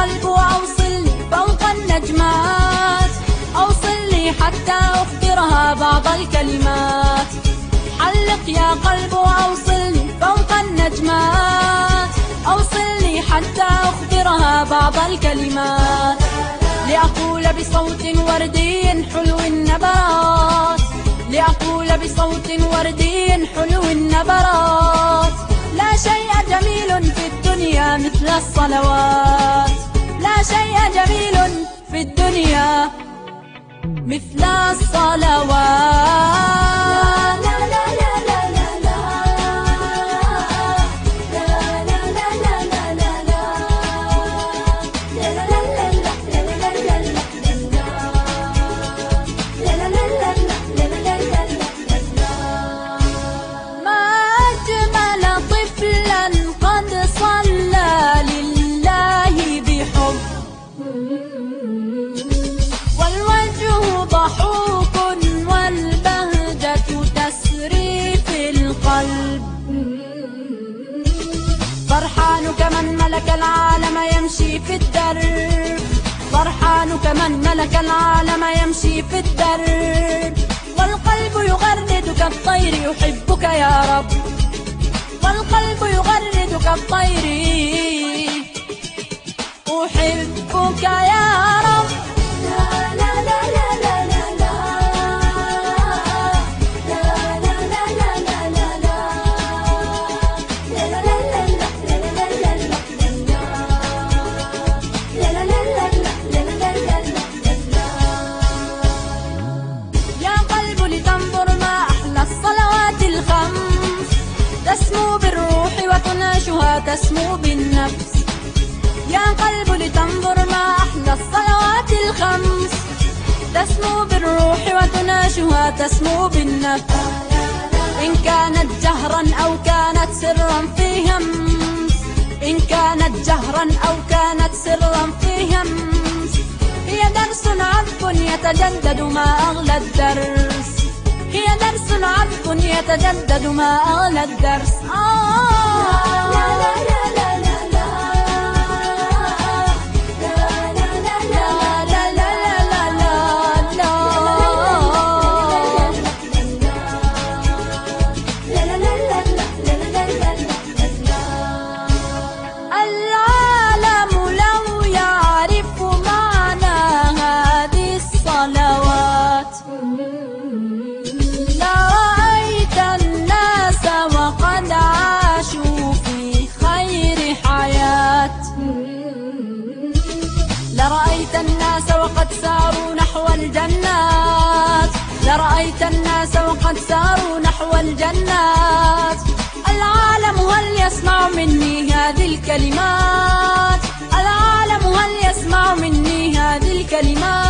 قلب أوصلني فوق النجمات. أوصلني حتى أخبرها بعض الكلمات. حلق يا قلب أوصلني فوق النجمات. أوصلني حتى أخبرها بعض الكلمات. لأقول بصوت وردي حلو النبرات لأقول بصوت وردي حلو النبرات. لا شيء جميل في الدنيا مثل الصلوات. مثل الصلوات. كمن ملك العالم يمشي في الدرب فرحان كمن ملك العالم يمشي في الدرب والقلب يغرد كالطير يحبك يا رب. والقلب يغرد كالطير تسمو بالنفس. يا قلب لتنظر ما أحلى الصلوات الخمس. تسمو بالروح وتناشها تسمو بالنفس. إن كانت جهرا أو كانت سرا في همس. إن كانت جهرا أو كانت سرا في همس. هي درس عذب يتجدد ما أغلى الدرس. هي درس عذب يتجدد ما أغلى الدرس. آه. لرأيت الناس وقد ساروا نحو الجنات. لرأيت الناس وقد ساروا نحو الجنات. العالم هل يسمع مني هذه الكلمات؟ العالم هل يسمع مني هذه الكلمات؟